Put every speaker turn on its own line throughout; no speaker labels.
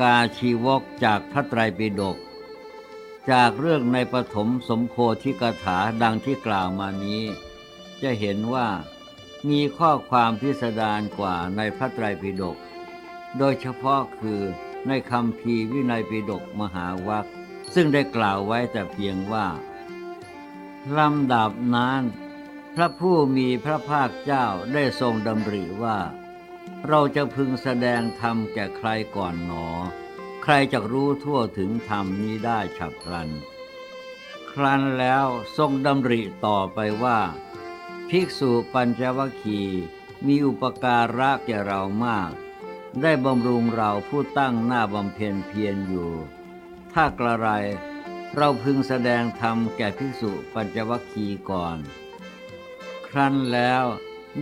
กาชีวกจากพระไตรปิฎกจากเรื่องในปฐมสมโพธิกถาดังที่กล่าวมานี้ จะเห็นว่ามีข้อความพิสดารกว่าในพระไตรปิฎกโดยเฉพาะคือในคำพีวินัยปิฎกมหาวัคซึ่งได้กล่าวไว้แต่เพียงว่าลำดับนั้น พระผู้มีพระภาคเจ้าได้ทรงดำริว่า เราจะพึงแสดงธรรมแก่ใครก่อนหนอ ใครจะรู้ทั่วถึงธรรมนี้ได้ฉับพลัน ครั้นแล้วทรงดำริต่อไปว่า ภิกษุปัญจวัคคีย์มีอุปการะแก่เรามาก ได้บำรุงเราผู้ตั้งหน้าบำเพ็ญเพียรอยู่ ถ้ากระไรเราพึงแสดงธรรมแก่ภิกษุปัญจวัคคีย์ก่อน ครั้นแล้ว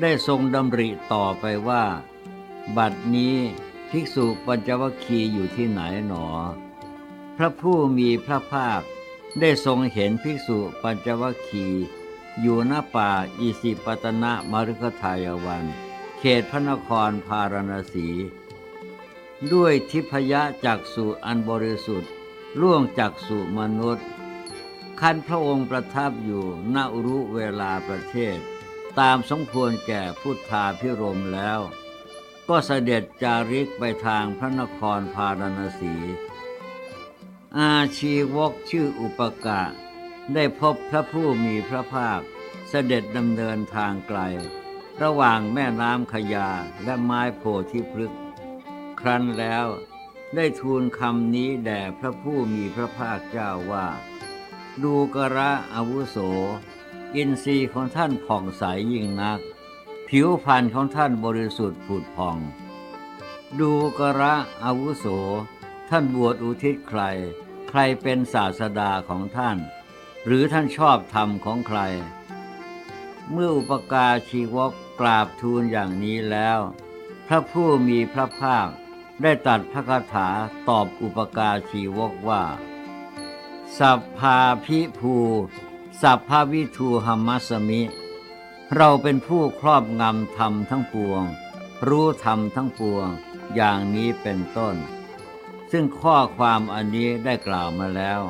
ได้ทรงดำริต่อไปว่า บัดนี้ภิกษุปัญจวัคคีย์อยู่ที่ไหนหนอ พระผู้มีพระภาคได้ทรงเห็นภิกษุปัญจวัคคีย์อยู่หน้าป่าอิสิปตนะมฤคทายวัน เขตพระนครพาราณสี ด้วยทิพยะจักสุอันบริสุทธิ์ล่วงจากสุมนุษย์ คันพระองค์ประทับอยู่ณอุรุเวลาประเทศ ตามสมควรแก่พุทธาพิรมแล้ว ก็เสด็จจาริกไปทางพระนครพาราณสี อาชีวกชื่ออุปกะ ได้พบพระผู้มีพระภาค เสด็จดำเนินทางไกล ระหว่างแม่น้ำขยาและไม้โพธิพฤกษ์ครั้นแล้วได้ทูลคำนี้แด่พระผู้มีพระภาคเจ้าว่า ดูกระอาวุโส อินทรีย์ของท่านผ่องใสยยิ่งนัก ผิวพรรณของท่านบริสุทธิ์ผุดผ่อง ดูกระอาวุโส ท่านบวชอุทิศใคร ใครเป็นศาสดาของท่าน หรือท่านชอบธรรมของใคร เมื่ออุปการชีวกกราบทูลอย่างนี้แล้ว พระผู้มีพระภาคได้ตัดพระคาถาตอบอุปการชีวกว่า สัพพาพิภู สัพพาวิทูหัมมัสมิ เราเป็นผู้ครอบงำธรรมทั้งปวง รู้ธรรมทั้งปวง อย่างนี้เป็นต้น ซึ่งข้อความอันนี้ได้กล่าวมาแล้ว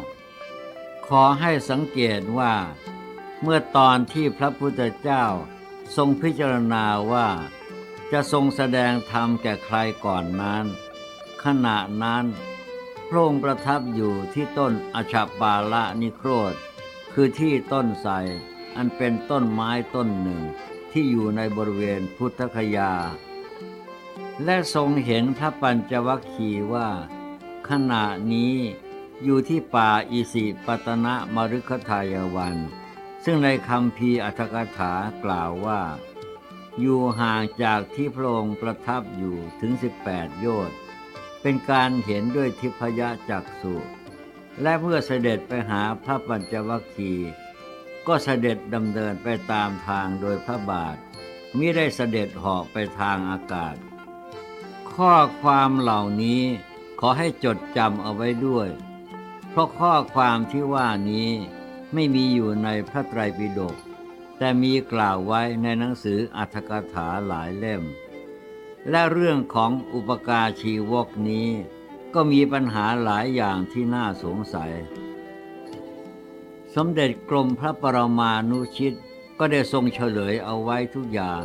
ขอให้สังเกตว่า เมื่อตอนที่พระพุทธเจ้าทรงพิจารณาว่า จะทรงแสดงธรรมแก่ใครก่อนนั้น ขณะนั้นพระองค์ประทับอยู่ที่ต้นอชาบาละนิโครธ คือที่ต้นไทร อันเป็นต้นไม้ต้นหนึ่งที่อยู่ในบริเวณพุทธคยา และทรงเห็นพระปัญจวัคคีย์ว่า ขณะนี้อยู่ที่ป่าอิสิปตนะมฤคทายวัน ซึ่งในคำพีอัตถกถากล่าวว่า อยู่ห่างจากที่พระองค์ประทับอยู่ถึง 18 โยชน์เป็นการเห็นด้วยทิพยจักสุและเมื่อเสด็จไปหาพระปัญจวัคคีย์ ก็เสด็จดำเนินไปตามทางโดยพระบาทมิได้เสด็จเหาะไปทางอากาศ ข้อความเหล่านี้ขอให้จดจำเอาไว้ด้วย เพราะข้อความที่ว่านี้ไม่มีอยู่ในพระไตรปิฎกแต่มีกล่าวไว้ในหนังสืออัตถกถาหลายเล่ม และเรื่องของอุปการชีวกนี้ ก็มีปัญหาหลายอย่างที่น่าสงสัย สมเด็จกรมพระปรมาณุชิตก็ได้ทรงเฉลยเอาไว้ทุกอย่าง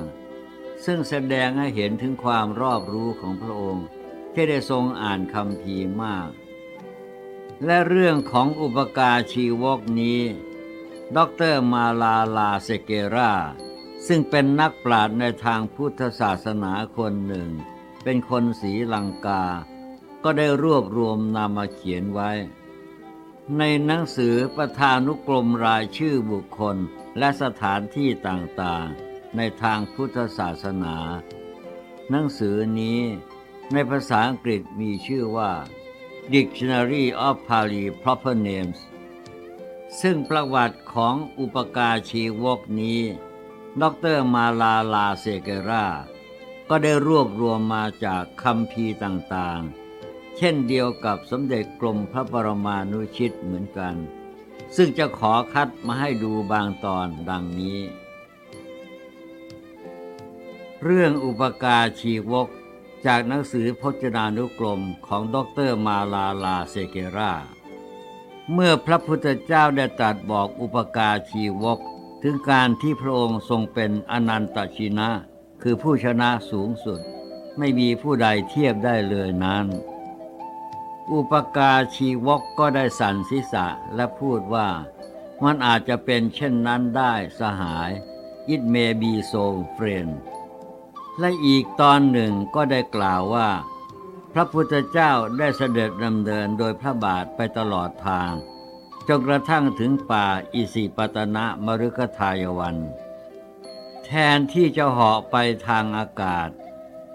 ซึ่งแสดงให้เห็นถึงความรอบรู้ของพระองค์ ที่ได้ทรงอ่านคำพีมาก และเรื่องของอุปการชีวกนี้ ดรมาลาลาเซเกราซึ่งเป็นนักปราชญ์ในทางพุทธศาสนาคนหนึ่ง เป็นคนสีลังกา ก็ได้รวบรวมนำมาเขียนไว้ ในหนังสือประธานุกรมรายชื่อบุคคลและสถานที่ต่างๆ ในทางพุทธศาสนา หนังสือนี้ในภาษาอังกฤษมีชื่อว่า Dictionary of Pali Proper Names ซึ่งประวัติของอุปการชีวกนี้ ดรมาลาลาเซเกรา ก็ได้รวบรวมมาจากคำพีต่างๆ เช่นเดียวกับสมเด็จกรมพระปรมาณุชิตเหมือนกัน ซึ่งจะขอคัดมาให้ดูบางตอนดังนี้ เรื่องอุปการชีวกจากหนังสือพจนานุกรมของดรมาลาลาเซเกราเมื่อพระพุทธเจ้าได้ตรัสบอกอุปการชีวก ถึงการที่พระองค์ทรงเป็นอนันตชินะ คือผู้ชนะสูงสุด ไม่มีผู้ใดเทียบได้เลยนั้น อุปการชีวกก็ได้สั่นศีรษะและพูดว่า มันอาจจะเป็นเช่นนั้นได้สหาย it may be so friend และอีกตอนหนึ่งก็ได้กล่าวว่า พระพุทธเจ้าได้เสด็จดำเนินโดยพระบาทไปตลอดทางจนกระทั่งถึงป่าอิสิปตนะมรุกทายวัน แทนที่จะเหาะไปทางอากาศ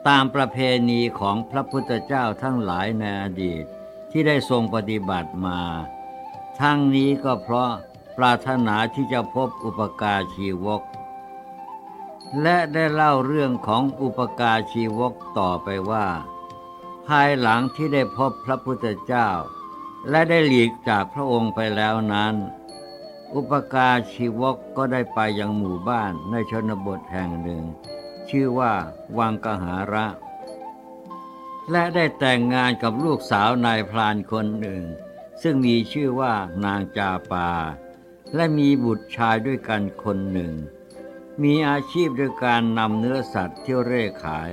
ตามประเพณีของพระพุทธเจ้าทั้งหลายในอดีต ที่ได้ทรงปฏิบัติมา ทั้งนี้ก็เพราะปรารถนาที่จะพบอุปการชีวก และได้เล่าเรื่องของอุปการชีวกต่อไปว่า ภายหลังที่ได้พบพระพุทธเจ้า และได้หลีกจากพระองค์ไปแล้วนั้น อุปการชีวกก็ได้ไปยังหมู่บ้านในชนบทแห่งหนึ่ง ชื่อว่าวังกหาระ และได้แต่งงานกับลูกสาวนายพรานคนหนึ่ง ซึ่งมีชื่อว่านางจาปา และมีบุตรชายด้วยกันคนหนึ่ง มีอาชีพด้วยการนำเนื้อสัตว์เที่ยวเร่ขาย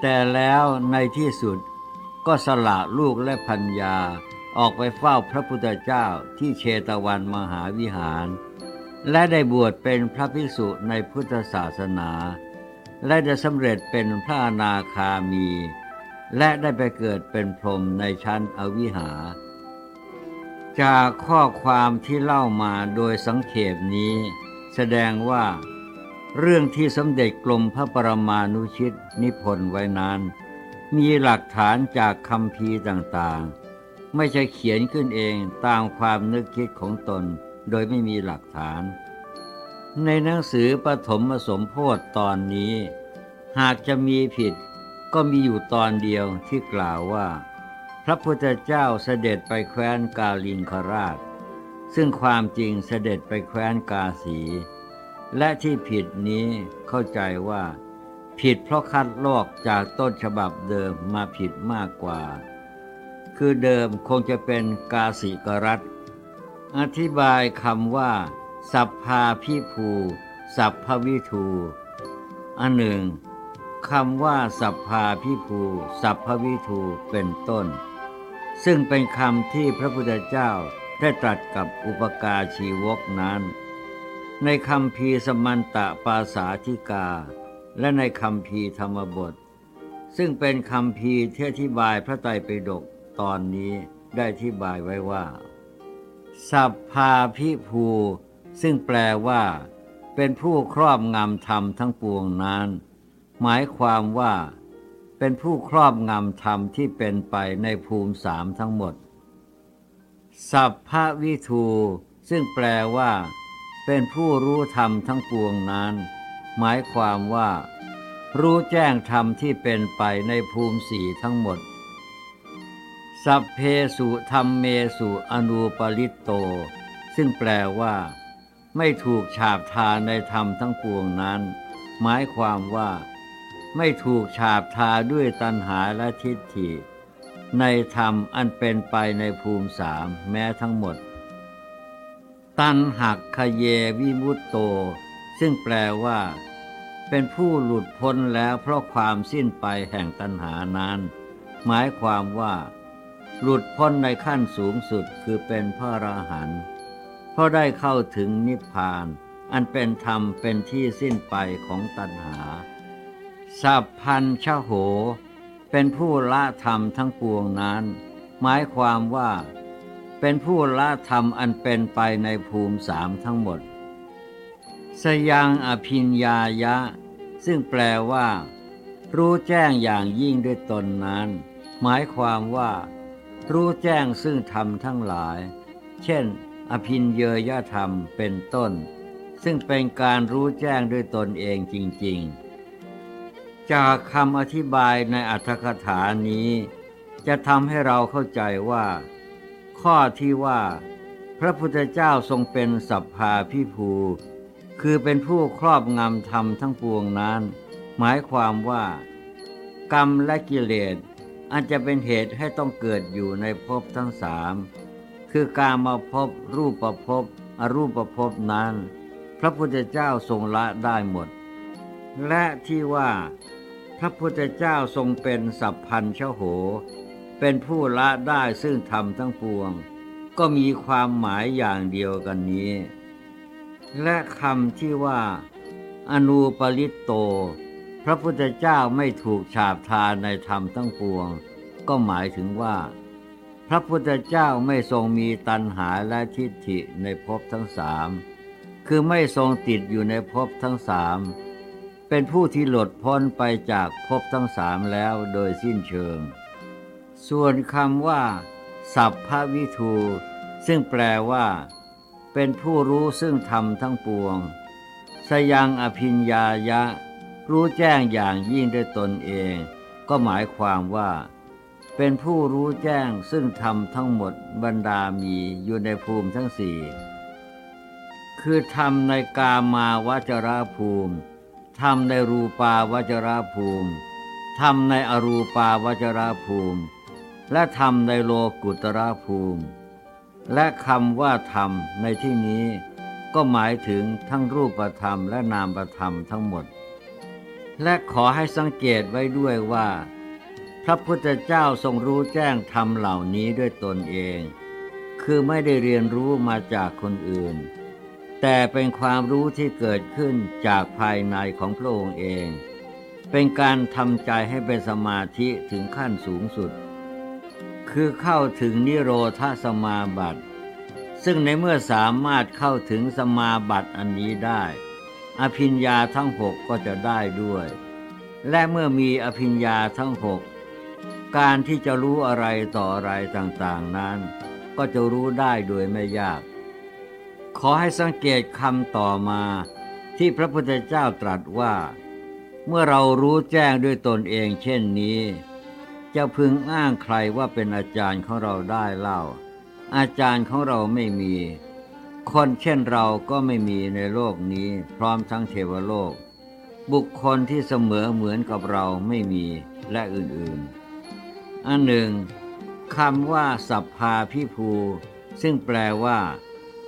แต่แล้วในที่สุดก็สละลูกและพัญญาออกไปเฝ้าพระพุทธเจ้าที่เชตวันมหาวิหาร และได้บวชเป็นพระภิกษุในพุทธศาสนา และได้สำเร็จเป็นพระอนาคามี และได้ไปเกิดเป็นพรหมในชั้นอวิหารจากข้อความที่เล่ามาโดยสังเขปนี้ แสดงว่า เรื่องที่สมเด็จกรมพระปรมาณุชิตนิพนธ์ไว้นั้น มีหลักฐานจากคำพีต่างๆ ไม่ใช่เขียนขึ้นเองตามความนึกคิดของตนโดยไม่มีหลักฐาน ในหนังสือปฐมสมโพธิตอนนี้ หากจะมีผิด ก็มีอยู่ตอนเดียวที่กล่าวว่า พระพุทธเจ้าเสด็จไปแคว้นกาลิงคราช ซึ่งความจริงเสด็จไปแคว้นกาสี และที่ผิดนี้เข้าใจว่า ผิดเพราะคัดลอกจากต้นฉบับเดิมมาผิดมากกว่า คือเดิมคงจะเป็นกาสิกรัตอธิบายคำว่า สัพพาพิภู สัพพวิทูอันหนึ่ง คำว่า สัพพาพิภู สัพพวิทูเป็นต้น ซึ่งเป็นคำที่พระพุทธเจ้าได้ตรัสกับอุปการชีวกนั้น ในคำพีสมันตะปาสาธิกา และในคำพีธรรมบท ซึ่งเป็นคำพีที่อธิบายพระไตรปิฎกตอนนี้ได้อธิบายไว้ว่า สัพพาพิภูซึ่งแปลว่า เป็นผู้ครอบงำธรรมทั้งปวงนั้น หมายความว่าเป็นผู้ครอบงำธรรมที่เป็นไปในภูมิสามทั้งหมด สัพพวิทูซึ่งแปลว่า เป็นผู้รู้ธรรมทั้งปวงนั้น หมายความว่า รู้แจ้งธรรมที่เป็นไปในภูมิสี่ทั้งหมด สัพเพสุธรรมเมสุอนูปริตโต ซึ่งแปลว่า ไม่ถูกฉาบทาในธรรมทั้งปวงนั้น หมายความว่า ไม่ถูกฉาบทาด้วยตัณหาและทิฏฐิ ในธรรมอันเป็นไปในภูมิสามแม้ทั้งหมด ตันหักขเยวิมุตโต ซึ่งแปลว่า เป็นผู้หลุดพ้นแล้วเพราะความสิ้นไปแห่งตัณหานั้น หมายความว่า หลุดพ้นในขั้นสูงสุดคือเป็นพระอราหันต์เพราะได้เข้าถึงนิพพาน อันเป็นธรรมเป็นที่สิ้นไปของตัณหา สัพพันชโห เป็นผู้ละธรรมทั้งปวงนั้น หมายความว่า เป็นผู้ละธรรมอันเป็นไปในภูมิสามทั้งหมด สยังอภิญญายะ ซึ่งแปลว่า รู้แจ้งอย่างยิ่งด้วยตนนั้น หมายความว่า รู้แจ้งซึ่งธรรมทั้งหลาย เช่น อภินเยยธรรมเป็นต้น ซึ่งเป็นการรู้แจ้งด้วยตนเองจริง ๆ จากคำอธิบายในอัตถกถานี้ จะทำให้เราเข้าใจว่า ข้อที่ว่า พระพุทธเจ้าทรงเป็นสัพพาพิภูคือเป็นผู้ครอบงำธรรมทั้งปวงนั้น หมายความว่า กรรมและกิเลสอันจะเป็นเหตุให้ต้องเกิดอยู่ในภพทั้งสามคือการมาพบรูปประพบอรูปประพบนั้น พระพุทธเจ้าทรงละได้หมด และที่ว่าพระพุทธเจ้าทรงเป็นสัพพัญชโห เป็นผู้ละได้ซึ่งธรรมทั้งปวง ก็มีความหมายอย่างเดียวกันนี้ และคำที่ว่า อนูปริตโต พระพุทธเจ้าไม่ถูกฉาบทานในธรรมทั้งปวง ก็หมายถึงว่า พระพุทธเจ้าไม่ทรงมีตัณหาและทิฏฐิในภพทั้งสามคือไม่ทรงติดอยู่ในภพทั้งสาม เป็นผู้ที่หลุดพ้นไปจากภพทั้งสามแล้วโดยสิ้นเชิง ส่วนคำว่า สัพพวิทู ซึ่งแปลว่า เป็นผู้รู้ซึ่งธรรมทั้งปวง สยังอภิญญายะ รู้แจ้งอย่างยิ่งด้วยตนเอง ก็หมายความว่า เป็นผู้รู้แจ้งซึ่งธรรมทั้งหมดบรรดามีอยู่ในภูมิทั้งสี่ คือธรรมในกามาวจราภูมิ ธรรมในรูปาวจราภูมิธรรมในอรูปาวจราภูมิ และธรรมในโลกุตรภูมิ และคำว่าธรรมในที่นี้ก็หมายถึงทั้งรูปธรรมและนามธรรมทั้งหมด และขอให้สังเกตไว้ด้วยว่า พระพุทธเจ้าทรงรู้แจ้งธรรมเหล่านี้ด้วยตนเอง คือไม่ได้เรียนรู้มาจากคนอื่น แต่เป็นความรู้ที่เกิดขึ้นจากภายในของพระองค์เอง เป็นการทำใจให้เป็นสมาธิถึงขั้นสูงสุด คือเข้าถึงนิโรธาสมาบัติ ซึ่งในเมื่อสามารถเข้าถึงสมาบัติอันนี้ได้ อภิญญาทั้งหกก็จะได้ด้วย และเมื่อมีอภิญญาทั้งหกการที่จะรู้อะไรต่ออะไรต่างๆนั้น ก็จะรู้ได้โดยไม่ยาก ขอให้สังเกตคำต่อมาที่พระพุทธเจ้าตรัสว่า เมื่อเรารู้แจ้งด้วยตนเองเช่นนี้ จะพึงอ้างใครว่าเป็นอาจารย์ของเราได้เล่า อาจารย์ของเราไม่มี คนเช่นเราก็ไม่มีในโลกนี้ พร้อมทั้งเทวโลก บุคคลที่เสมอเหมือนกับเราไม่มีและอื่นๆ อันหนึ่งคำว่าสัพพาพิภู ซึ่งแปลว่า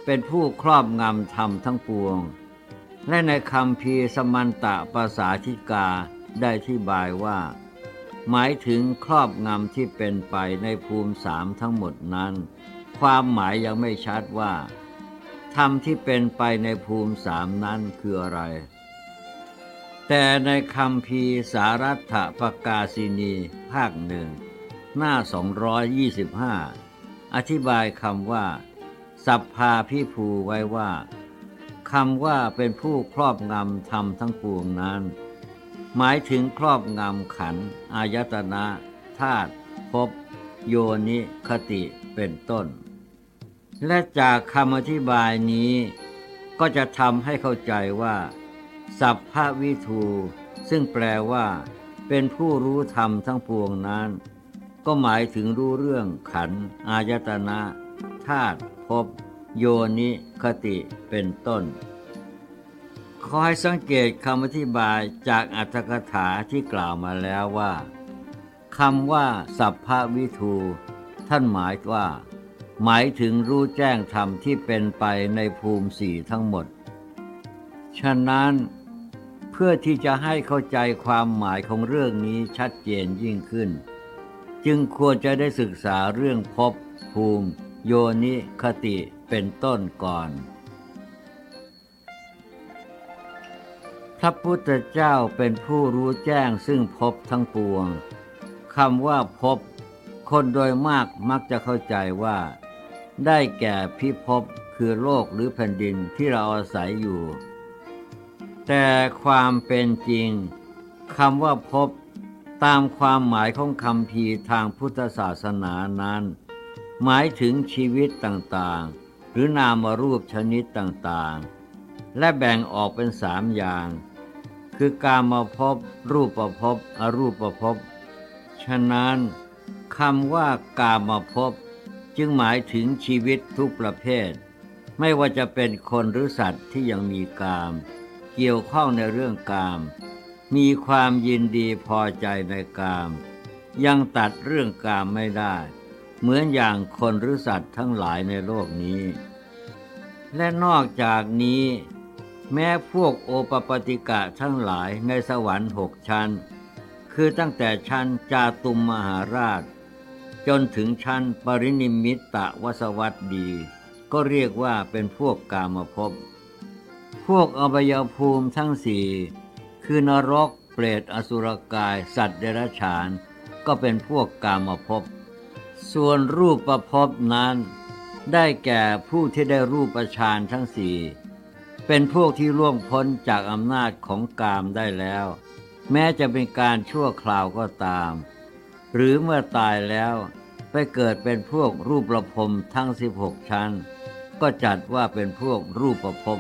เป็นผู้ครอบงำธรรมทั้งปวง และในคำพีสมันตะภาษาธิกาได้ที่บายว่า หมายถึงครอบงำที่เป็นไปในภูมิสามทั้งหมดนั้น ความหมายยังไม่ชัดว่าธรรมที่เป็นไปในภูมิสามนั้นคืออะไร แต่ในคำพีสารัตปกาศินี ภาคหนึ่ง หน้า 225 อธิบายคำว่า สัพพาพิภูไว้ว่าคำว่าเป็นผู้ครอบงำธรรมทั้งปวงนั้น หมายถึงครอบงำขันอายตนะธาตุภพโยนิคติเป็นต้น และจากคำอธิบายนี้ ก็จะทำให้เข้าใจว่า สัพพวิทูซึ่งแปลว่า เป็นผู้รู้ธรรมทั้งปวงนั้น ก็หมายถึงรู้เรื่องขันอายตนะธาตุ ภพโยนิคติเป็นต้น ขอให้สังเกตคำอธิบายจากอัตถกถาที่กล่าวมาแล้วว่าคำว่า สัพพวิทู ท่านหมายว่า หมายถึงรู้แจ้งธรรมที่เป็นไปในภูมิสี่ทั้งหมด ฉะนั้นเพื่อที่จะให้เข้าใจความหมายของเรื่องนี้ชัดเจนยิ่งขึ้น จึงควรจะได้ศึกษาเรื่องภพภูมิ โยนิคติเป็นต้นก่อน พระพุทธเจ้าเป็นผู้รู้แจ้งซึ่งภพทั้งปวงคำว่าภพคนโดยมากมักจะเข้าใจว่า ได้แก่พิภพคือโลกหรือแผ่นดินที่เราอาศัยอยู่ แต่ความเป็นจริงคำว่าภพตามความหมายของคำพีทางพุทธศาสนานั้น หมายถึงชีวิตต่างๆ หรือนามรูปชนิดต่างๆ และแบ่งออกเป็นสามอย่าง คือการมาพบรูปประพบอรูปประพบ ฉะนั้นคำว่ากามาพบจึงหมายถึงชีวิตทุกประเภท ไม่ว่าจะเป็นคนหรือสัตว์ที่ยังมีกาม เกี่ยวข้องในเรื่องกาม มีความยินดีพอใจในกาม ยังตัดเรื่องกามไม่ได้ เหมือนอย่างคนหรือสัตว์ทั้งหลายในโลกนี้ และนอกจากนี้ แม้พวกโอปปติกะทั้งหลายในสวรรค์หกชั้น คือตั้งแต่ชั้นจาตุมมหาราช จนถึงชั้นปรินิมิตตะวสวัสดี ก็เรียกว่าเป็นพวกกามภพพวกอบายภูมิทั้งสี่คือนรกเปรตอสุรกาย สัตว์เดรัจฉาน ก็เป็นพวกกามภพ ส่วนรูปประพบนั้น ได้แก่ผู้ที่ได้รูปฌานทั้งสี่เป็นพวกที่ล่วงพ้นจากอำนาจของกามได้แล้ว แม้จะเป็นการชั่วคราวก็ตาม หรือเมื่อตายแล้วไปเกิดเป็นพวกรูปประพรมทั้ง 16 ชั้น ก็จัดว่าเป็นพวกรูปประพบ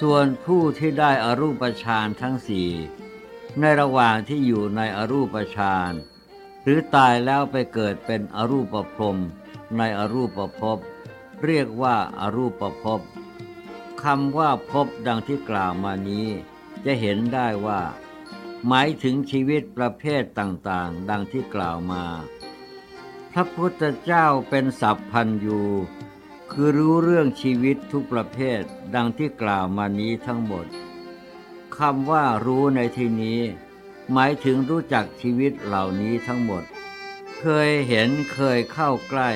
ส่วนผู้ที่ได้อรูปฌานทั้งสี่ในระหว่างที่อยู่ในอรูปฌาน หรือตายแล้วไปเกิดเป็นอรูปพรมในอรูปภพเรียกว่าอารูปภพคำว่าภพดังที่กล่าวมานี้ จะเห็นได้ว่า หมายถึงชีวิตประเภทต่างๆ ดังที่กล่าวมา พระพุทธเจ้าเป็นสัพพันยูคือรู้เรื่องชีวิตทุกประเภทดังที่กล่าวมานี้ทั้งหมดคำว่ารู้ในที่นี้ หมายถึงรู้จักชีวิตเหล่านี้ทั้งหมด เคยเห็นเคยเข้าใกล้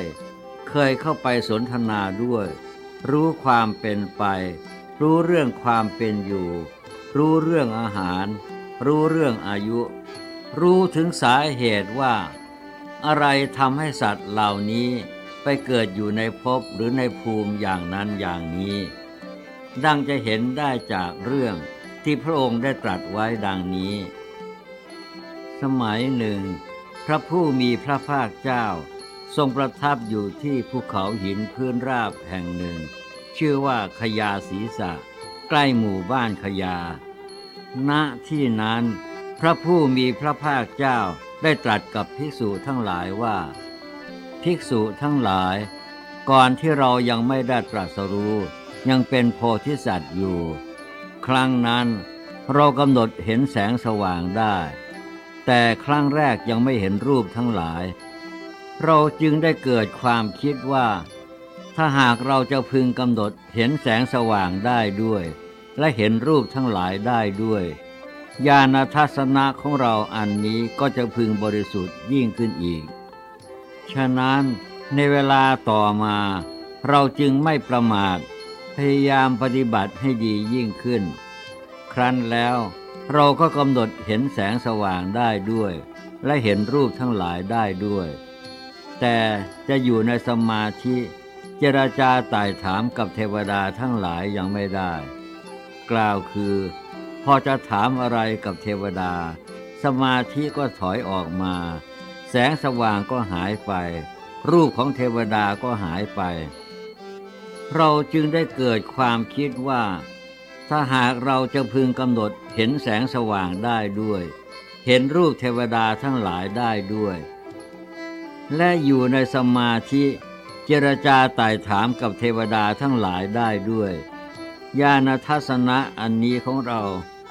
เคยเข้าไปสนทนาด้วย รู้ความเป็นไป รู้เรื่องความเป็นอยู่ รู้เรื่องอาหาร รู้เรื่องอายุ รู้ถึงสาเหตุว่า อะไรทำให้สัตว์เหล่านี้ไปเกิดอยู่ในภพหรือในภูมิอย่างนั้นอย่างนี้ ดังจะเห็นได้จากเรื่องที่พระองค์ได้ตรัสไว้ดังนี้ สมัยหนึ่ง พระผู้มีพระภาคเจ้า ทรงประทับอยู่ที่ภูเขาหินพื้นราบแห่งหนึ่ง ชื่อว่าขยาศีสะ ใกล้หมู่บ้านขยา ณที่นั้น พระผู้มีพระภาคเจ้าได้ตรัสกับภิกษุทั้งหลายว่า ภิกษุทั้งหลาย ก่อนที่เรายังไม่ได้ตรัสรู้ยังเป็นโพธิสัตว์อยู่ ครั้งนั้นเรากำหนดเห็นแสงสว่างได้ แต่ครั้งแรกยังไม่เห็นรูปทั้งหลาย เราจึงได้เกิดความคิดว่า ถ้าหากเราจะพึงกำหนดเห็นแสงสว่างได้ด้วย และเห็นรูปทั้งหลายได้ด้วย ญาณทัศนะของเราอันนี้ก็จะพึงบริสุทธิ์ยิ่งขึ้นอีก ฉะนั้นในเวลาต่อมา เราจึงไม่ประมาทพยายามปฏิบัติให้ดียิ่งขึ้น ครั้นแล้ว เราก็กำหนดเห็นแสงสว่างได้ด้วย และเห็นรูปทั้งหลายได้ด้วย แต่จะอยู่ในสมาธิเจรจาไต่ถามกับเทวดาทั้งหลายยังไม่ได้ กล่าวคือ พอจะถามอะไรกับเทวดา สมาธิก็ถอยออกมา แสงสว่างก็หายไป รูปของเทวดาก็หายไป เราจึงได้เกิดความคิดว่า ถ้าหากเราจะพึงกำหนดเห็นแสงสว่างได้ด้วย เห็นรูปเทวดาทั้งหลายได้ด้วย และอยู่ในสมาธิเจรจาไต่ถามกับเทวดาทั้งหลายได้ด้วย ญาณทัศนะอันนี้ของเรา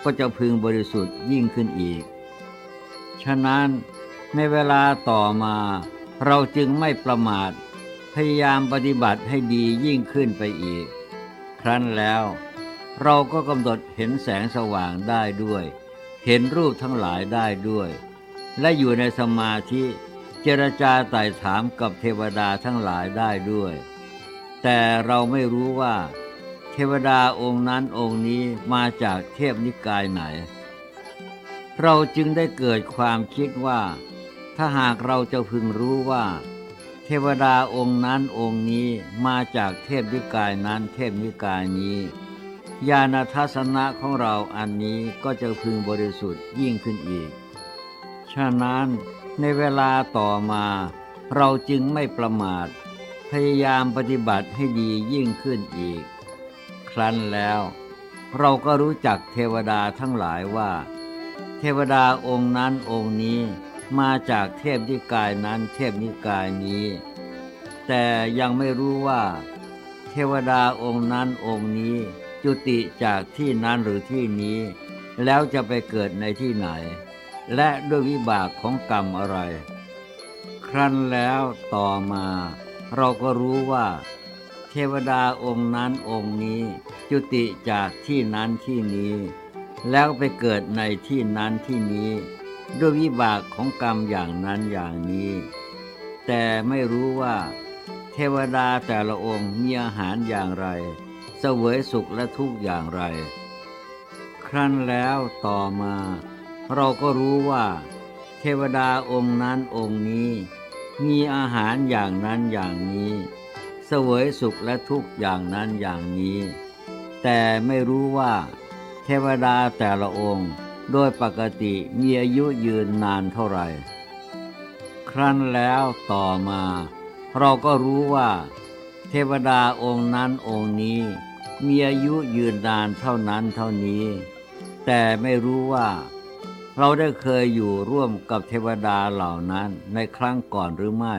ก็จะพึงบริสุทธิ์ยิ่งขึ้นอีก ฉะนั้นในเวลาต่อมา เราจึงไม่ประมาท พยายามปฏิบัติให้ดียิ่งขึ้นไปอีก ครั้นแล้ว เราก็กำหนดเห็นแสงสว่างได้ด้วย เห็นรูปทั้งหลายได้ด้วย และอยู่ในสมาธิเจรจาไต่ถามกับเทวดาทั้งหลายได้ด้วย แต่เราไม่รู้ว่า เทวดาองค์นั้นองค์นี้มาจากเทพนิกายไหน เราจึงได้เกิดความคิดว่า ถ้าหากเราจะพึงรู้ว่า เทวดาองค์นั้นองค์นี้มาจากเทพนิกายนั้นเทพนิกายนี้ ญาณทัศนะของเราอันนี้ก็จะพึงบริสุทธิ์ยิ่งขึ้นอีก ฉะนั้นในเวลาต่อมาเราจึงไม่ประมาท พยายามปฏิบัติให้ดียิ่งขึ้นอีก ครั้นแล้ว เราก็รู้จักเทวดาทั้งหลายว่า เทวดาองค์นั้นองค์นี้มาจากเทพนิกายนั้นเทพนิกายนี้ แต่ยังไม่รู้ว่า เทวดาองค์นั้นองค์นี้ จุติจากที่นั้นหรือที่นี้ แล้วจะไปเกิดในที่ไหน และด้วยวิบากของกรรมอะไร ครั้นแล้วต่อมา เราก็รู้ว่า เทวดาองค์นั้นองค์นี้ จุติจากที่นั้นที่นี้ แล้วไปเกิดในที่นั้นที่นี้ ด้วยวิบากของกรรมอย่างนั้นอย่างนี้ แต่ไม่รู้ว่า เทวดาแต่ละองค์มีอาหารอย่างไร สวยสุขและทุกข์อย่างไร ครั้นแล้วต่อมา เราก็รู้ว่า เทวดาองค์นั้นองค์นี้ มีอาหารอย่างนั้นอย่างนี้เสวยสุขและทุกข์อย่างนั้นอย่างนี้ แต่ไม่รู้ว่า เทวดาแต่ละองค์โดยปกติมีอายุยืนนานเท่าไหร่ ครั้นแล้วต่อมา เราก็รู้ว่า เทวดาองค์นั้นองค์นี้ มีอายุยืนนานเท่านั้นเท่านี้ แต่ไม่รู้ว่า เราได้เคยอยู่ร่วมกับเทวดาเหล่านั้นในครั้งก่อนหรือไม่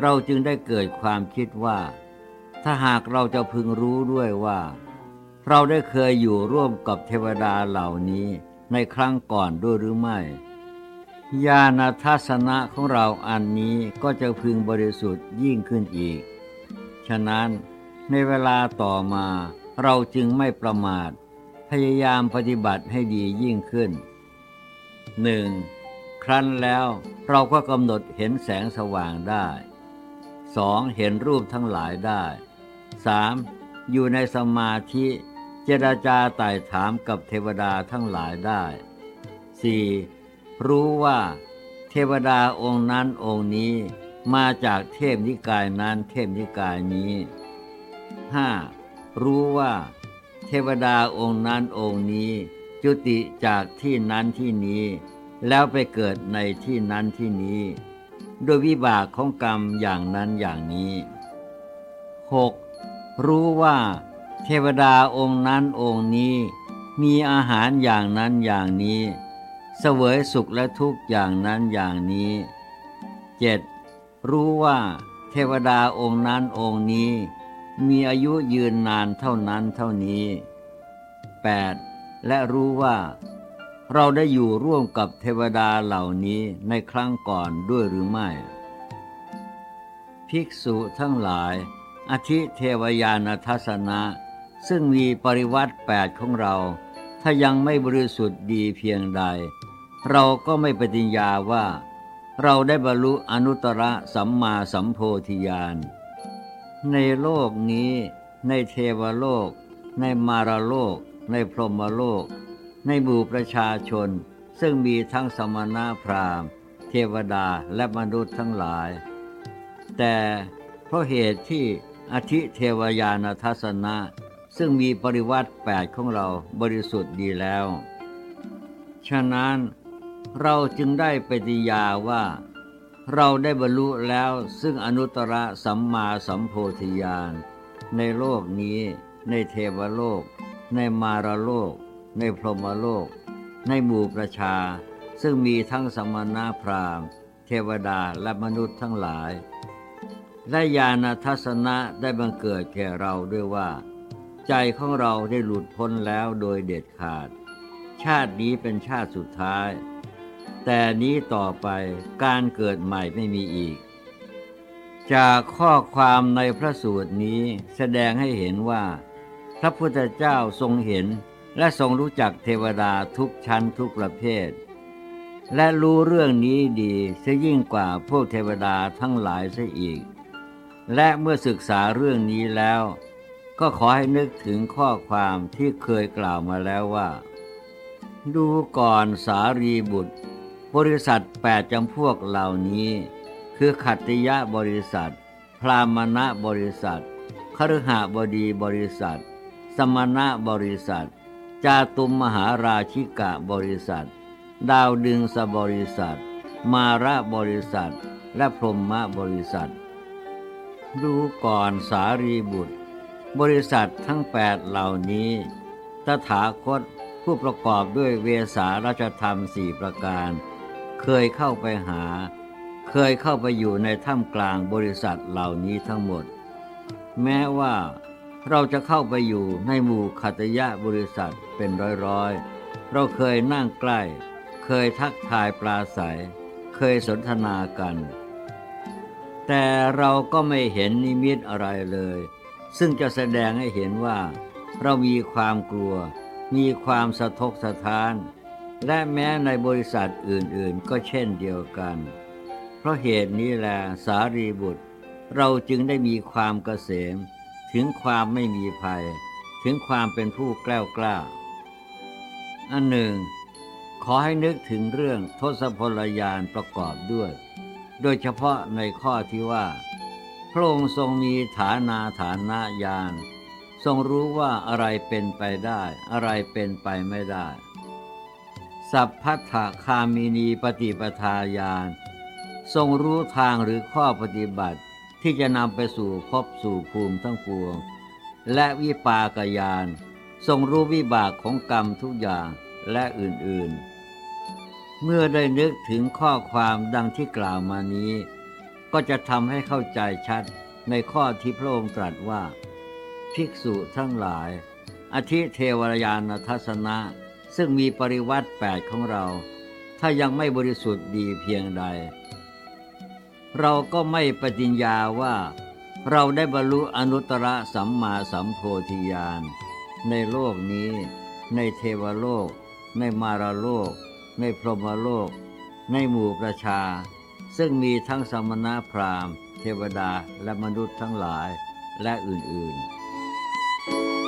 เราจึงได้เกิดความคิดว่า ถ้าหากเราจะพึงรู้ด้วยว่า เราได้เคยอยู่ร่วมกับเทวดาเหล่านี้ในครั้งก่อนด้วยหรือไม่ญาณทัศนะของเราอันนี้ก็จะพึงบริสุทธิ์ยิ่งขึ้นอีก ฉะนั้น ในเวลาต่อมาเราจึงไม่ประมาท พยายามปฏิบัติให้ดียิ่งขึ้นหนึ่งครั้นแล้วเราก็กำหนดเห็นแสงสว่างได้สองเห็นรูปทั้งหลายได้สามอยู่ในสมาธิเจรจาไต่ถามกับเทวดาทั้งหลายได้สี่รู้ว่า เทวดาองค์นั้นองค์นี้มาจากเทพนิกายนั้นเทพนิกายนี้ ห้ารู้ว่า เทวดาองค์นั้นองค์นี้ จุติจากที่นั้นที่นี้ แล้วไปเกิดในที่นั้นที่นี้โดยวิบากของกรรมอย่างนั้นอย่างนี้ 6. รู้ว่า เทวดาองค์นั้นองค์นี้ มีอาหารอย่างนั้นอย่างนี้ เสวยสุขและทุกข์อย่างนั้นอย่างนี้ 7. รู้ว่า เทวดาองค์นั้นองค์นี้ มีอายุยืนนานเท่านั้นเท่านี้ 8. และรู้ว่า เราได้อยู่ร่วมกับเทวดาเหล่านี้ในครั้งก่อนด้วยหรือไม่ ภิกษุทั้งหลายอธิเทวยานทัศนะ ซึ่งมีปริวัติแปดของเรา ถ้ายังไม่บริสุทธิ์ดีเพียงใด เราก็ไม่ปฏิญญาว่า เราได้บรรลุอนุตตรสัมมาสัมโพธิญาณ ในโลกนี้ ในเทวโลก ในมารโลก ในพรหมโลก ในหมู่ประชาชน ซึ่งมีทั้งสมณะพราหมณ์ เทวดาและมนุษย์ทั้งหลาย แต่เพราะเหตุที่อธิเทวยานทัศนะ ซึ่งมีปริวัติแปดของเราบริสุทธิ์ดีแล้ว ฉะนั้นเราจึงได้ปฏิญาว่า เราได้บรรลุแล้วซึ่งอนุตตรสัมมาสัมโพธิญาณในโลกนี้ ในเทวโลก ในมารโลก ในพรหมโลก ในหมู่ประชา ซึ่งมีทั้งสมณะพราหมณ์ เทวดาและมนุษย์ทั้งหลาย และญาณทัศนะได้บังเกิดแก่เราด้วยว่า ใจของเราได้หลุดพ้นแล้วโดยเด็ดขาด ชาตินี้เป็นชาติสุดท้าย แต่นี้ต่อไปการเกิดใหม่ไม่มีอีก จากข้อความในพระสูตรนี้แสดงให้เห็นว่า พระพุทธเจ้าทรงเห็นและทรงรู้จักเทวดาทุกชั้นทุกประเภท และรู้เรื่องนี้ดีเสียยิ่งกว่าพวกเทวดาทั้งหลายเสียอีก และเมื่อศึกษาเรื่องนี้แล้ว ก็ขอให้นึกถึงข้อความที่เคยกล่าวมาแล้วว่า ดูก่อนสารีบุตร บริษัทแปดจำพวกเหล่านี้ คือขัตติยะบริษัท พรามณะบริษัทคฤหบดีบริษัท สมณะบริษัท จาตุมมหาราชิกะบริษัท ดาวดึงสบริษัท มาระบริษัท และพรหมบริษัท ดูก่อนสารีบุตร บริษัททั้งแปดเหล่านี้ ตถาคตผู้ประกอบด้วยเวสาราชธรรมสี่ประการ เคยเข้าไปหา เคยเข้าไปอยู่ในถ้ำกลางบริษัทเหล่านี้ทั้งหมด แม้ว่าเราจะเข้าไปอยู่ในหมู่ขัตยะบริษัทเป็นร้อยๆ เราเคยนั่งใกล้ เคยทักทายปราศัย เคยสนทนากัน แต่เราก็ไม่เห็นนิมิตอะไรเลย ซึ่งจะแสดงให้เห็นว่า เรามีความกลัว มีความสะทกสะท้าน และแม้ในบริษัทอื่นๆ ก็เช่นเดียวกัน เพราะเหตุนี้แหละสารีบุตร เราจึงได้มีความเกษม ถึงความไม่มีภัย ถึงความเป็นผู้แกล้วกล้า อันหนึ่ง ขอให้นึกถึงเรื่องทศพลยานประกอบด้วย โดยเฉพาะในข้อที่ว่า พระองค์ทรงมีฐานาฐานะญาณทรงรู้ว่าอะไรเป็นไปได้ อะไรเป็นไปไม่ได้ สัพพัทธคามินีปฏิปทาญาณทรงรู้ทางหรือข้อปฏิบัติที่จะนำไปสู่ภพสู่ภูมิทั้งปวง และวิปากยานทรงรู้วิบากของกรรมทุกอย่างและอื่นๆ เมื่อได้นึกถึงข้อความดังที่กล่าวมานี้ ก็จะทำให้เข้าใจชัดในข้อที่พระองค์ตรัสว่า ภิกษุทั้งหลาย อธิเทวรยานทัศนะ ซึ่งมีปริวัติแปดของเรา ถ้ายังไม่บริสุทธิ์ดีเพียงใด เราก็ไม่ปฏิญญาว่า เราได้บรรลุอนุตตรสัมมาสัมโพธิญาณในโลกนี้ ในเทวโลก ในมารโลก ในพรหมโลก ในหมู่ประชา ซึ่งมีทั้งสมณพราหมณ์ เทวดาและมนุษย์ทั้งหลายและอื่นๆ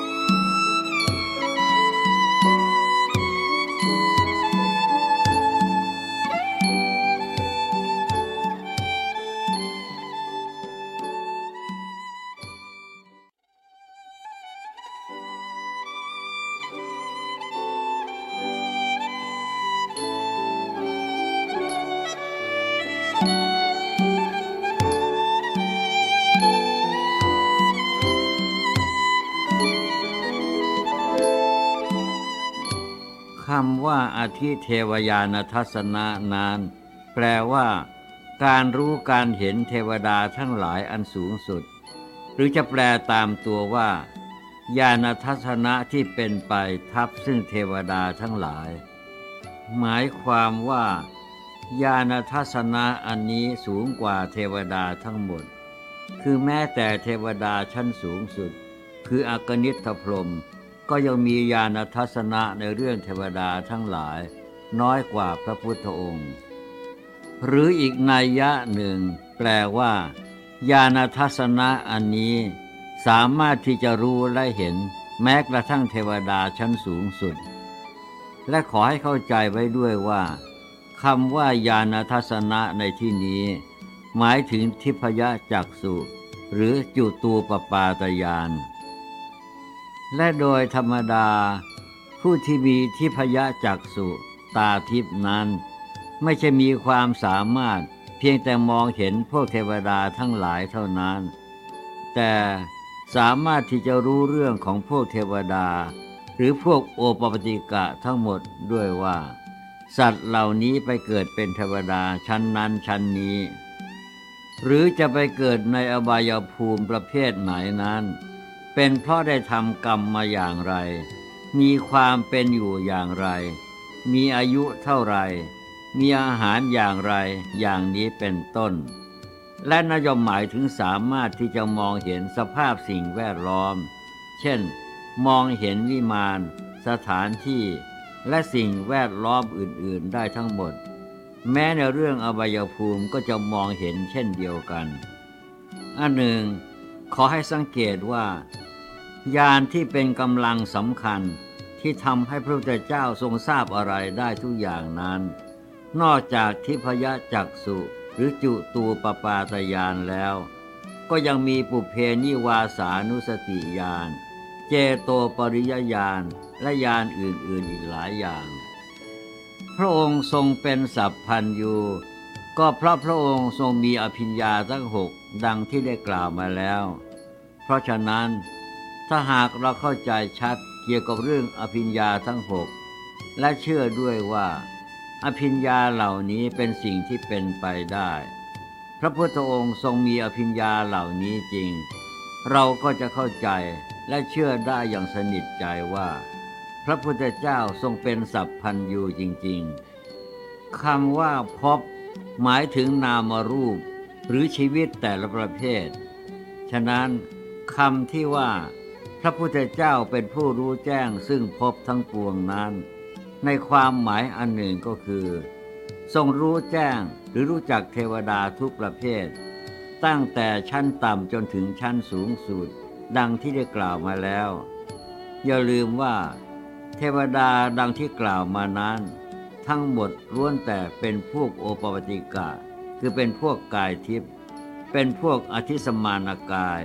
ว่าอธิเทวยานทัศนะนานแปลว่า การรู้การเห็นเทวดาทั้งหลายอันสูงสุด หรือจะแปลตามตัวว่า ญาณทัศนะที่เป็นไปทับซึ่งเทวดาทั้งหลาย หมายความว่าญาณทัศนะอันนี้สูงกว่าเทวดาทั้งหมด คือแม้แต่เทวดาชั้นสูงสุด คืออากนิทพรม ก็ยังมีญาณทัศนะในเรื่องเทวดาทั้งหลาย น้อยกว่าพระพุทธองค์ หรืออีกนัยยะหนึ่ง แปลว่าญาณทัศนะอันนี้สามารถที่จะรู้และเห็นแม้กระทั่งเทวดาชั้นสูงสุด และขอให้เข้าใจไว้ด้วยว่าคำว่าญาณทัศนะในที่นี้ หมายถึงทิพยจักสุหรือจุตูปปาตยาน และโดยธรรมดา ผู้ที่มีทิพยจักสุตาทิพนั้น ไม่ใช่มีความสามารถเพียงแต่มองเห็นพวกเทวดาทั้งหลายเท่านั้น แต่สามารถที่จะรู้เรื่องของพวกเทวดา หรือพวกโอปปติกะทั้งหมดด้วยว่า สัตว์เหล่านี้ไปเกิดเป็นเทวดาชั้นนั้นชั้นนี้ หรือจะไปเกิดในอบายภูมิประเภทไหนนั้น เป็นเพราะได้ทำกรรมมาอย่างไร มีความเป็นอยู่อย่างไร มีอายุเท่าไร มีอาหารอย่างไร อย่างนี้เป็นต้น และนโยมหมายถึงสามารถที่จะมองเห็นสภาพสิ่งแวดล้อม เช่น มองเห็นวิมาน สถานที่ และสิ่งแวดล้อมอื่นๆ ได้ทั้งหมด แม้ในเรื่องอบายภูมิก็จะมองเห็นเช่นเดียวกัน อันหนึ่งขอให้สังเกตว่า ยานที่เป็นกำลังสำคัญที่ทำให้พระพุทธเจ้าทรงทราบอะไรได้ทุกอย่างนั้น นอกจากทิพยจักสุหรือจุตูปปาตยานแล้ว ก็ยังมีปุเพนิวาสานุสติญาณเจโตปริยญาณและญาณอื่นๆอีกหลายอย่าง พระองค์ทรงเป็นสัพพันยูก็เพราะพระองค์ทรงมีอภิญญาทั้งหกดังที่ได้กล่าวมาแล้ว เพราะฉะนั้น ถ้าหากเราเข้าใจชัดเกี่ยวกับเรื่องอภิญญาทั้งหกและเชื่อด้วยว่า อภิญญาเหล่านี้เป็นสิ่งที่เป็นไปได้ พระพุทธองค์ทรงมีอภิญญาเหล่านี้จริง เราก็จะเข้าใจและเชื่อได้อย่างสนิทใจว่า พระพุทธเจ้าทรงเป็นสัพพันยูจริง ๆคำว่าพบหมายถึงนามรูป หรือชีวิตแต่ละประเภท ฉะนั้นคำที่ว่า พระพุทธเจ้าเป็นผู้รู้แจ้งซึ่งพบทั้งปวงนั้น ในความหมายอันหนึ่งก็คือ ทรงรู้แจ้งหรือรู้จักเทวดาทุกประเภท ตั้งแต่ชั้นต่ำจนถึงชั้นสูงสุด ดังที่ได้กล่าวมาแล้ว อย่าลืมว่า เทวดาดังที่กล่าวมานั้น ทั้งหมดล้วนแต่เป็นพวกโอปปติกะ คือเป็นพวกกายทิพย์เป็นพวกอธิสมานกาย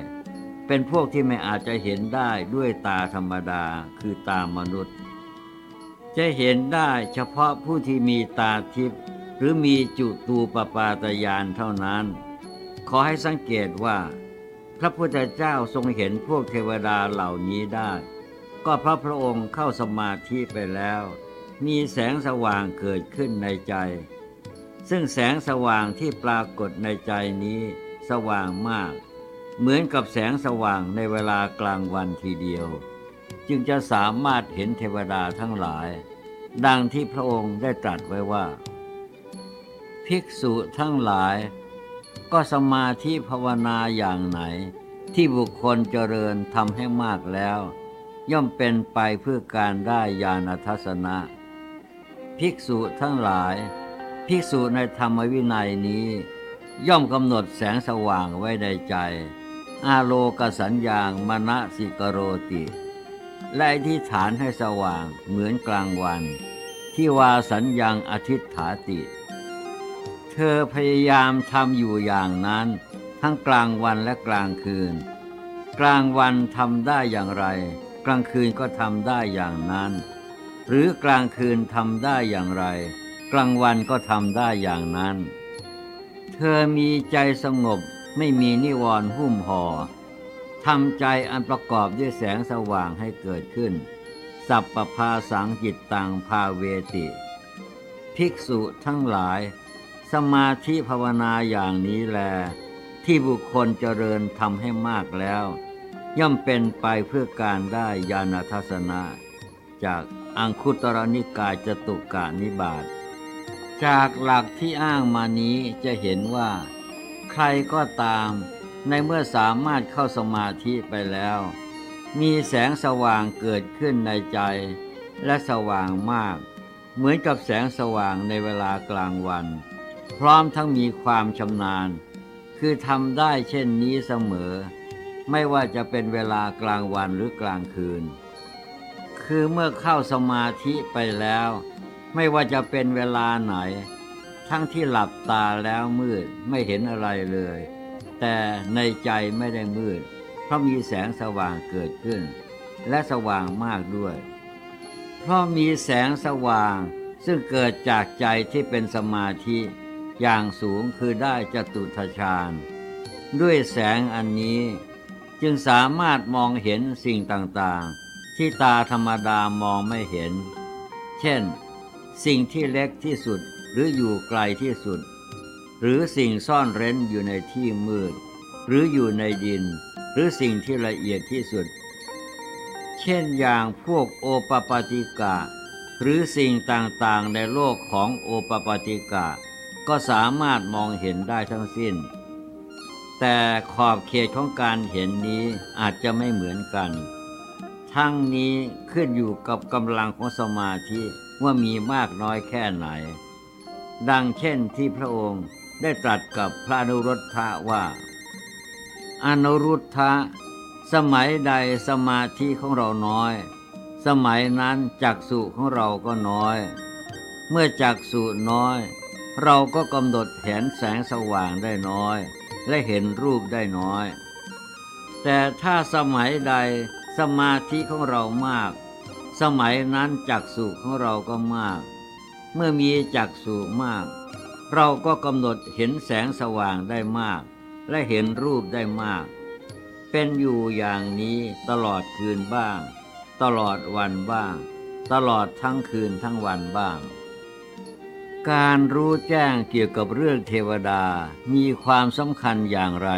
เป็นพวกที่ไม่อาจจะเห็นได้ด้วยตาธรรมดาคือตามนุษย์ จะเห็นได้เฉพาะผู้ที่มีตาทิพย์หรือมีจุตูปปาตยานเท่านั้น ขอให้สังเกตว่า พระพุทธเจ้าทรงเห็นพวกเทวดาเหล่านี้ได้ ก็พระพระองค์เข้าสมาธิไปแล้ว มีแสงสว่างเกิดขึ้นในใจ ซึ่งแสงสว่างที่ปรากฏในใจนี้สว่างมาก เหมือนกับแสงสว่างในเวลากลางวันทีเดียว จึงจะสามารถเห็นเทวดาทั้งหลาย ดังที่พระองค์ได้ตรัสไว้ว่า ภิกษุทั้งหลาย ก็สมาธิภาวนาอย่างไหน ที่บุคคลเจริญทำให้มากแล้ว ย่อมเป็นไปเพื่อการได้ญาณทัศนะ ภิกษุทั้งหลาย ภิกษุในธรรมวินัยนี้ ย่อมกำหนดแสงสว่างไว้ในใจ อาโลกสัญญางมณสิกโรติ และอธิษฐานให้สว่างเหมือนกลางวัน ที่วาสัญญางอธิษฐาติ เธอพยายามทำอยู่อย่างนั้น ทั้งกลางวันและกลางคืน กลางวันทำได้อย่างไร กลางคืนก็ทำได้อย่างนั้น หรือกลางคืนทำได้อย่างไร กลางวันก็ทำได้อย่างนั้น เธอมีใจสงบ ไม่มีนิวรณ์หุ้มห่อทำใจอันประกอบด้วยแสงสว่างให้เกิดขึ้น สัพปพาสังจิตตังพาเวติ ภิกษุทั้งหลาย สมาธิภาวนาอย่างนี้แล ที่บุคคลเจริญทำให้มากแล้ว ย่อมเป็นไปเพื่อการได้ญาณทัศนะจากอังคุตรนิกายจตุกานิบาตจากหลักที่อ้างมานี้จะเห็นว่า ใครก็ตาม ในเมื่อสามารถเข้าสมาธิไปแล้ว มีแสงสว่างเกิดขึ้นในใจ และสว่างมาก เหมือนกับแสงสว่างในเวลากลางวัน พร้อมทั้งมีความชำนาญ คือทำได้เช่นนี้เสมอ ไม่ว่าจะเป็นเวลากลางวันหรือกลางคืน คือเมื่อเข้าสมาธิไปแล้ว ไม่ว่าจะเป็นเวลาไหน ทั้งที่หลับตาแล้วมืดไม่เห็นอะไรเลย แต่ในใจไม่ได้มืด เพราะมีแสงสว่างเกิดขึ้น และสว่างมากด้วย เพราะมีแสงสว่างซึ่งเกิดจากใจที่เป็นสมาธิอย่างสูงคือได้จตุทชาญด้วยแสงอันนี้จึงสามารถมองเห็นสิ่งต่างๆ ที่ตาธรรมดามองไม่เห็น เช่น สิ่งที่เล็กที่สุด หรืออยู่ไกลที่สุด หรือสิ่งซ่อนเร้นอยู่ในที่มืด หรืออยู่ในดิน หรือสิ่งที่ละเอียดที่สุด เช่นอย่างพวกโอปปาติกะ หรือสิ่งต่างๆในโลกของโอปปาติกะ ก็สามารถมองเห็นได้ทั้งสิ้น แต่ขอบเขตของการเห็นนี้อาจจะไม่เหมือนกันทั้งนี้ขึ้นอยู่กับกำลังของสมาธิว่ามีมากน้อยแค่ไหน ดังเช่นที่พระองค์ได้ตรัสกับพระอนุรุทธะว่า อนุรุทธะสมัยใดสมาธิของเราน้อย สมัยนั้นจักสุของเราก็น้อย เมื่อจักสุน้อย เราก็กำหนดเห็นแสงสว่างได้น้อย และเห็นรูปได้น้อย แต่ถ้าสมัยใดสมาธิของเรามาก สมัยนั้นจักสุของเราก็มาก เมื่อมีจักสุมาก เราก็กำหนดเห็นแสงสว่างได้มาก และเห็นรูปได้มาก เป็นอยู่อย่างนี้ตลอดคืนบ้าง ตลอดวันบ้าง ตลอดทั้งคืนทั้งวันบ้าง การรู้แจ้งเกี่ยวกับเรื่องเทวดามีความสำคัญอย่างไร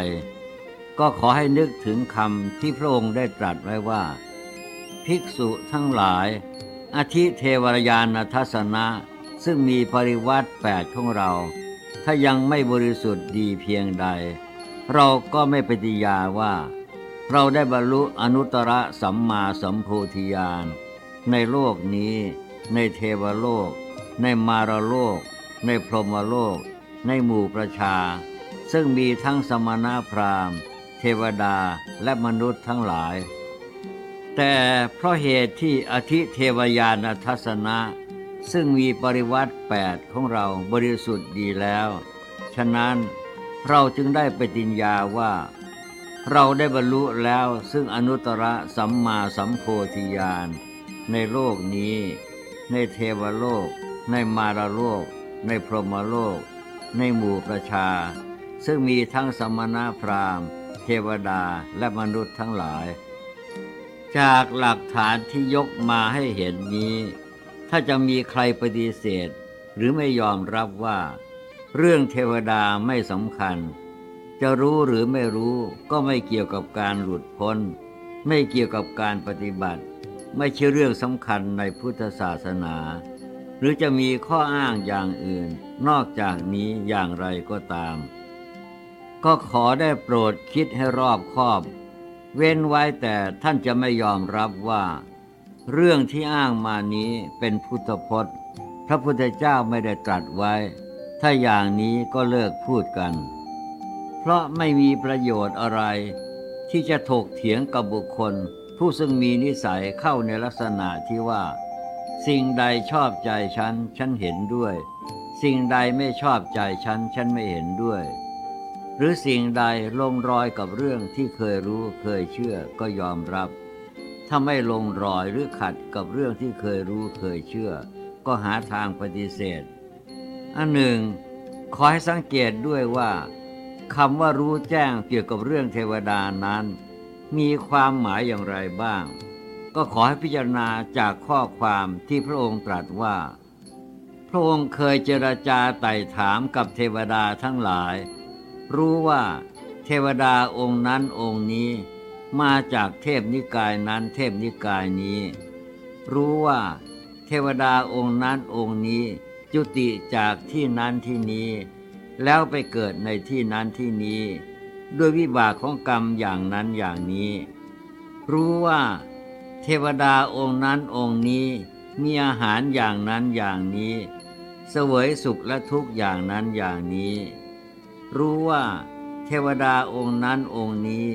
ก็ขอให้นึกถึงคำที่พระองค์ได้ตรัสไว้ว่า ภิกษุทั้งหลายอธิเทวรยานทัศนะ ซึ่งมีปริวัติแปดของเรา ถ้ายังไม่บริสุทธิ์ดีเพียงใด เราก็ไม่ปฏิญาว่า เราได้บรรลุอนุตตรสัมมาสัมโพธิญาณในโลกนี้ ในเทวโลก ในมารโลก ในพรหมโลก ในหมู่ประชา ซึ่งมีทั้งสมณพราหมณ์ เทวดาและมนุษย์ทั้งหลาย แต่เพราะเหตุที่อธิเทวยานทัศนะ ซึ่งมีปริวัติแปดของเราบริสุทธิ์ดีแล้ว ฉะนั้นเราจึงได้ปฏิญญาว่า เราได้บรรลุแล้วซึ่งอนุตตรสัมมาสัมโพธิญาณในโลกนี้ ในเทวโลก ในมารโลก ในพรหมโลก ในหมู่ประชา ซึ่งมีทั้งสมณะพราหมณ์ เทวดาและมนุษย์ทั้งหลาย จากหลักฐานที่ยกมาให้เห็นนี้ ถ้าจะมีใครปฏิเสธ หรือไม่ยอมรับว่า เรื่องเทวดาไม่สำคัญ จะรู้หรือไม่รู้ก็ไม่เกี่ยวกับการหลุดพ้น ไม่เกี่ยวกับการปฏิบัติ ไม่ใช่เรื่องสำคัญในพุทธศาสนา หรือจะมีข้ออ้างอย่างอื่น นอกจากนี้อย่างไรก็ตาม ก็ขอได้โปรดคิดให้รอบคอบ เว้นไว้แต่ท่านจะไม่ยอมรับว่า เรื่องที่อ้างมานี้เป็นพุทธพจน์ พระพุทธเจ้าไม่ได้ตรัสไว้ ถ้าอย่างนี้ก็เลิกพูดกัน เพราะไม่มีประโยชน์อะไร ที่จะถกเถียงกับบุคคล ผู้ซึ่งมีนิสัยเข้าในลักษณะที่ว่า สิ่งใดชอบใจฉัน ฉันเห็นด้วย สิ่งใดไม่ชอบใจฉัน ฉันไม่เห็นด้วย หรือสิ่งใดลงรอยกับเรื่องที่เคยรู้เคยเชื่อก็ยอมรับ ถ้าไม่ลงรอยหรือขัดกับเรื่องที่เคยรู้เคยเชื่อ ก็หาทางปฏิเสธ อันหนึ่ง ขอให้สังเกตด้วยว่าคำว่ารู้แจ้งเกี่ยวกับเรื่องเทวดานั้น มีความหมายอย่างไรบ้าง ก็ขอให้พิจารณาจากข้อความที่พระองค์ตรัสว่า พระองค์เคยเจรจาไต่ถามกับเทวดาทั้งหลาย รู้ว่าเทวดาองค์นั้นองค์นี้ มาจากเทพนิกายนั้นเทพนิกายนี้ รู้ว่าเทวดาองค์นั้นองค์นี้จุติจากที่นั้นที่นี้ แล้วไปเกิดในที่นั้นที่นี้ ด้วยวิบากของกรรมอย่างนั้นอย่างนี้ รู้ว่า เทวดาองค์นั้นองค์นี้มีอาหารอย่างนั้นอย่างนี้เสวยสุขและทุกข์อย่างนั้นอย่างนี้ รู้ว่า เทวดาองค์นั้นองค์นี้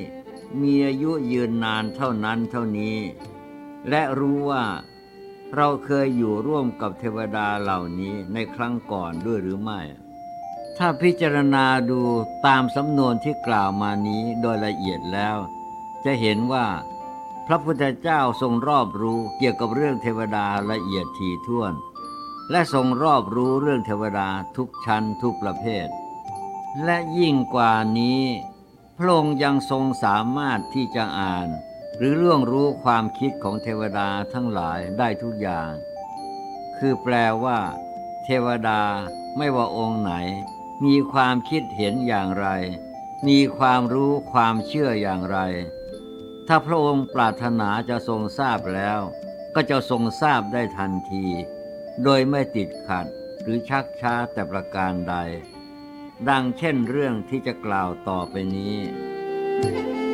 มีอายุยืนนานเท่านั้นเท่านี้ และรู้ว่าเราเคยอยู่ร่วมกับเทวดาเหล่านี้ในครั้งก่อนด้วยหรือไม่ ถ้าพิจารณาดูตามสำนวนที่กล่าวมานี้โดยละเอียดแล้ว จะเห็นว่า พระพุทธเจ้าทรงรอบรู้เกี่ยวกับเรื่องเทวดาละเอียดถี่ถ้วน และทรงรอบรู้เรื่องเทวดาทุกชั้นทุกประเภท และยิ่งกว่านี้ พระองค์ยังทรงสามารถที่จะอ่าน หรือล่วงรู้ความคิดของเทวดาทั้งหลายได้ทุกอย่าง คือแปลว่า เทวดาไม่ว่าองค์ไหน มีความคิดเห็นอย่างไร มีความรู้ความเชื่ออย่างไร ถ้าพระองค์ปรารถนาจะทรงทราบแล้ว ก็จะทรงทราบได้ทันที โดยไม่ติดขัดหรือชักช้าแต่ประการใด ดังเช่นเรื่องที่จะกล่าวต่อไปนี้「